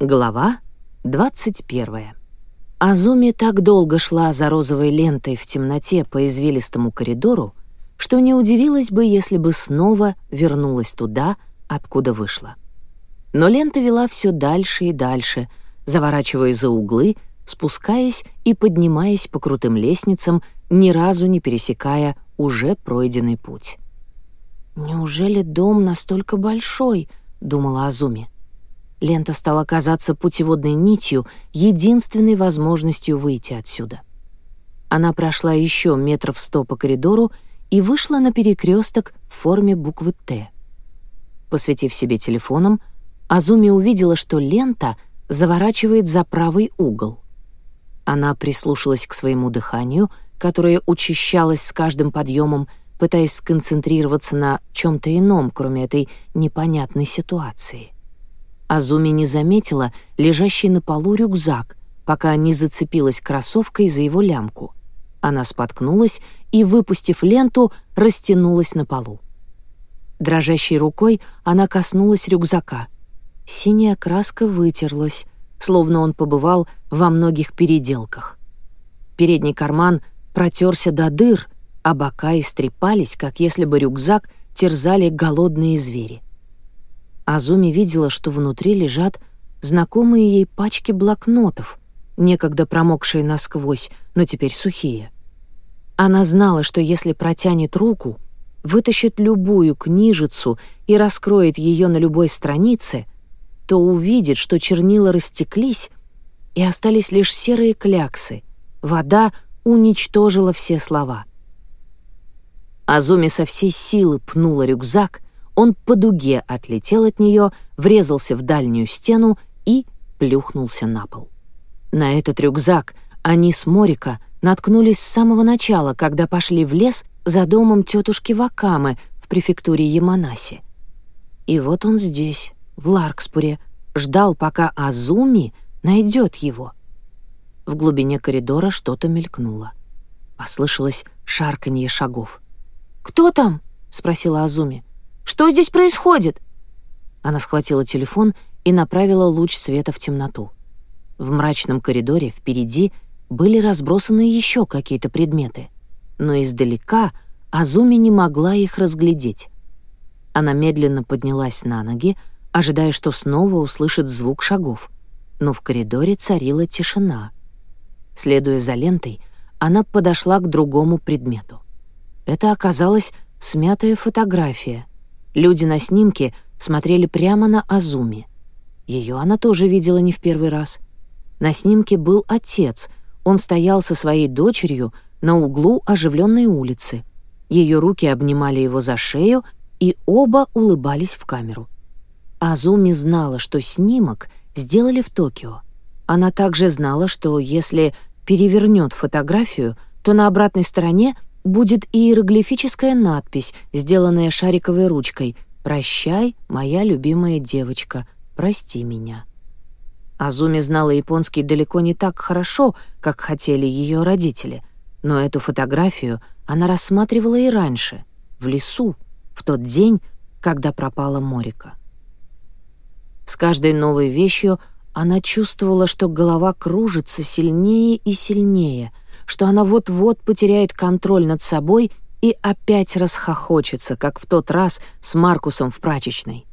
Глава 21. Азуми так долго шла за розовой лентой в темноте по извилистому коридору, что не удивилась бы, если бы снова вернулась туда, откуда вышла. Но лента вела все дальше и дальше, заворачивая за углы, спускаясь и поднимаясь по крутым лестницам, ни разу не пересекая уже пройденный путь. «Неужели дом настолько большой?» — думала Азуми. — Лента стала казаться путеводной нитью, единственной возможностью выйти отсюда. Она прошла еще метров сто по коридору и вышла на перекресток в форме буквы «Т». Посветив себе телефоном, Азуми увидела, что лента заворачивает за правый угол. Она прислушалась к своему дыханию, которое учащалось с каждым подъемом, пытаясь сконцентрироваться на чем-то ином, кроме этой непонятной ситуации. Азуми не заметила лежащий на полу рюкзак, пока не зацепилась кроссовкой за его лямку. Она споткнулась и, выпустив ленту, растянулась на полу. Дрожащей рукой она коснулась рюкзака. Синяя краска вытерлась, словно он побывал во многих переделках. Передний карман протерся до дыр, а бока истрепались, как если бы рюкзак терзали голодные звери. Азуми видела, что внутри лежат знакомые ей пачки блокнотов, некогда промокшие насквозь, но теперь сухие. Она знала, что если протянет руку, вытащит любую книжицу и раскроет ее на любой странице, то увидит, что чернила растеклись, и остались лишь серые кляксы. Вода уничтожила все слова. Азуми со всей силы пнула рюкзак, он по дуге отлетел от нее, врезался в дальнюю стену и плюхнулся на пол. На этот рюкзак они с Морика наткнулись с самого начала, когда пошли в лес за домом тетушки Вакамы в префектуре Яманаси. И вот он здесь, в Ларкспуре, ждал, пока Азуми найдет его. В глубине коридора что-то мелькнуло. Послышалось шарканье шагов. «Кто там?» — спросила Азуми. Что здесь происходит?» Она схватила телефон и направила луч света в темноту. В мрачном коридоре впереди были разбросаны еще какие-то предметы, но издалека Азуми не могла их разглядеть. Она медленно поднялась на ноги, ожидая, что снова услышит звук шагов, но в коридоре царила тишина. Следуя за лентой, она подошла к другому предмету. Это оказалась смятая фотография — Люди на снимке смотрели прямо на Азуми. Ее она тоже видела не в первый раз. На снимке был отец. Он стоял со своей дочерью на углу оживленной улицы. Ее руки обнимали его за шею, и оба улыбались в камеру. Азуми знала, что снимок сделали в Токио. Она также знала, что если перевернет фотографию, то на обратной стороне будет иероглифическая надпись, сделанная шариковой ручкой «Прощай, моя любимая девочка, прости меня». Азуми знала японский далеко не так хорошо, как хотели ее родители, но эту фотографию она рассматривала и раньше, в лесу, в тот день, когда пропала Морика. С каждой новой вещью она чувствовала, что голова кружится сильнее и сильнее — что она вот-вот потеряет контроль над собой и опять расхохочется, как в тот раз с Маркусом в прачечной.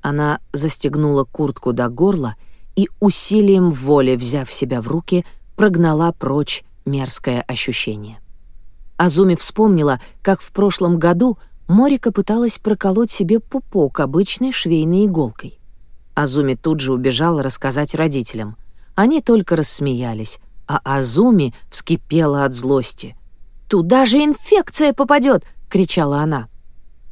Она застегнула куртку до горла и усилием воли, взяв себя в руки, прогнала прочь мерзкое ощущение. Азуми вспомнила, как в прошлом году Морика пыталась проколоть себе пупок обычной швейной иголкой. Азуми тут же убежала рассказать родителям. Они только рассмеялись, а Азуми вскипела от злости. «Туда же инфекция попадет!» — кричала она.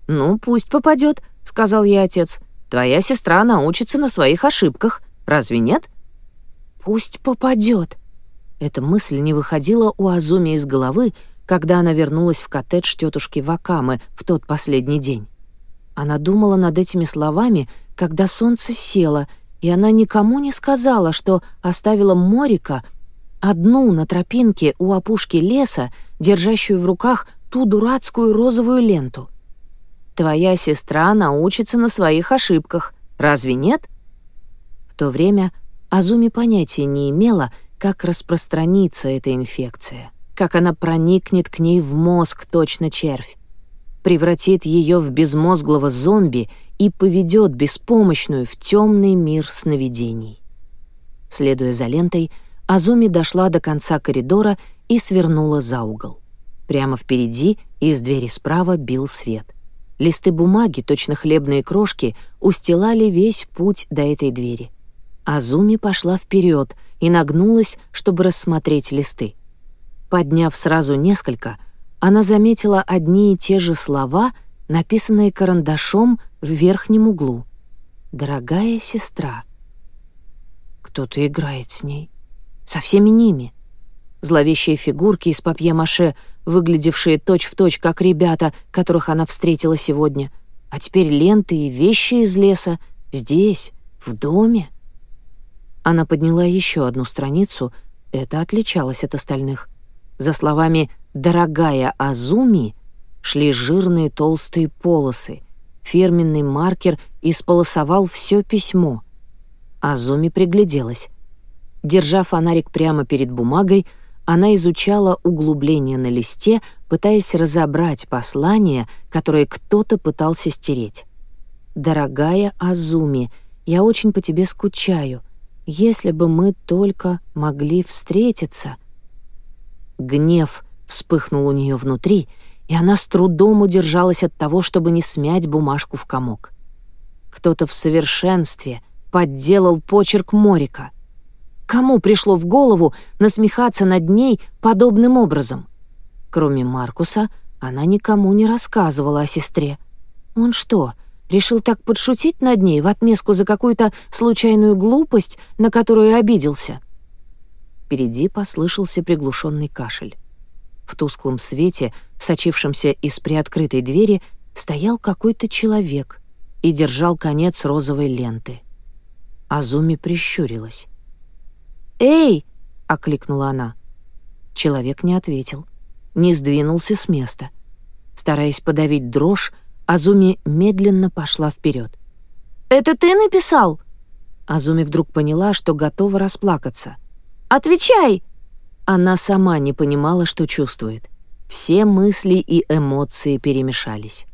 «Ну, пусть попадет», — сказал ей отец. «Твоя сестра научится на своих ошибках, разве нет?» «Пусть попадет». Эта мысль не выходила у Азуми из головы, когда она вернулась в коттедж тетушки Вакамы в тот последний день. Она думала над этими словами, когда солнце село, и она никому не сказала, что оставила Морика — Одну на тропинке у опушки леса, держащую в руках ту дурацкую розовую ленту. Твоя сестра научится на своих ошибках, разве нет? В то время Азуми понятия не имела, как распространится эта инфекция, как она проникнет к ней в мозг точно червь, превратит ее в безмозглого зомби и поведет беспомощную в темный мир сновидений. Следуя за лентой, Азуми дошла до конца коридора и свернула за угол. Прямо впереди из двери справа бил свет. Листы бумаги, точно хлебные крошки, устилали весь путь до этой двери. Азуми пошла вперед и нагнулась, чтобы рассмотреть листы. Подняв сразу несколько, она заметила одни и те же слова, написанные карандашом в верхнем углу. «Дорогая сестра». «Кто-то играет с ней», со всеми ними. Зловещие фигурки из папье-маше, выглядевшие точь-в-точь, точь, как ребята, которых она встретила сегодня. А теперь ленты и вещи из леса. Здесь, в доме. Она подняла еще одну страницу. Это отличалось от остальных. За словами «дорогая Азуми» шли жирные толстые полосы. Фирменный маркер исполосовал все письмо. Азуми пригляделась. Держа фонарик прямо перед бумагой, она изучала углубление на листе, пытаясь разобрать послание, которое кто-то пытался стереть. «Дорогая Азуми, я очень по тебе скучаю. Если бы мы только могли встретиться...» Гнев вспыхнул у нее внутри, и она с трудом удержалась от того, чтобы не смять бумажку в комок. Кто-то в совершенстве подделал почерк Морика — Кому пришло в голову насмехаться над ней подобным образом? Кроме Маркуса, она никому не рассказывала о сестре. Он что, решил так подшутить над ней в отместку за какую-то случайную глупость, на которую обиделся? Впереди послышался приглушенный кашель. В тусклом свете, сочившемся из приоткрытой двери, стоял какой-то человек и держал конец розовой ленты. Азуми прищурилась. «Эй!» — окликнула она. Человек не ответил, не сдвинулся с места. Стараясь подавить дрожь, Азуми медленно пошла вперед. «Это ты написал?» Азуми вдруг поняла, что готова расплакаться. «Отвечай!» Она сама не понимала, что чувствует. Все мысли и эмоции перемешались.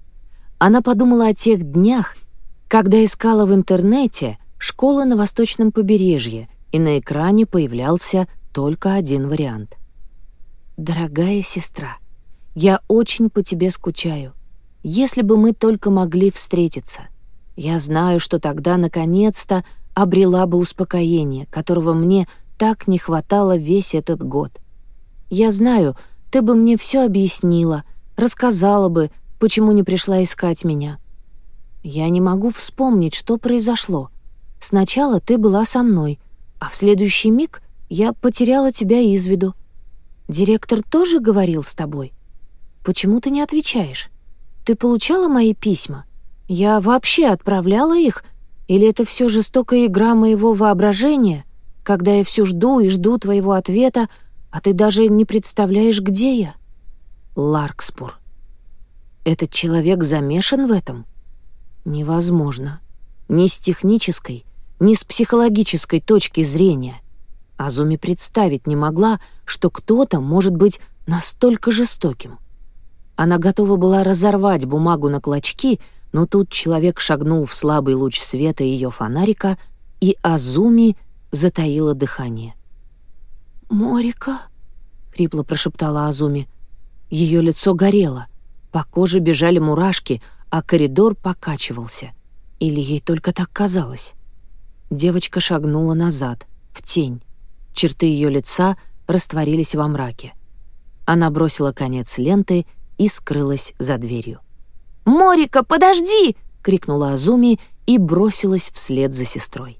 Она подумала о тех днях, когда искала в интернете школы на восточном побережье — и на экране появлялся только один вариант. «Дорогая сестра, я очень по тебе скучаю. Если бы мы только могли встретиться. Я знаю, что тогда, наконец-то, обрела бы успокоение, которого мне так не хватало весь этот год. Я знаю, ты бы мне все объяснила, рассказала бы, почему не пришла искать меня. Я не могу вспомнить, что произошло. Сначала ты была со мной, а в следующий миг я потеряла тебя из виду. Директор тоже говорил с тобой? Почему ты не отвечаешь? Ты получала мои письма? Я вообще отправляла их? Или это все жестокая игра моего воображения, когда я все жду и жду твоего ответа, а ты даже не представляешь, где я? Ларкспур. Этот человек замешан в этом? Невозможно. Не с технической, не с психологической точки зрения. Азуми представить не могла, что кто-то может быть настолько жестоким. Она готова была разорвать бумагу на клочки, но тут человек шагнул в слабый луч света ее фонарика, и Азуми затаила дыхание. «Морика?» — хрипло прошептала Азуми. Ее лицо горело, по коже бежали мурашки, а коридор покачивался. Или ей только так казалось? Девочка шагнула назад, в тень. Черты ее лица растворились во мраке. Она бросила конец ленты и скрылась за дверью. «Морика, подожди!» — крикнула Азуми и бросилась вслед за сестрой.